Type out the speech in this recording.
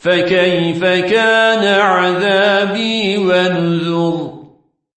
فكيف كان عذابي ونذر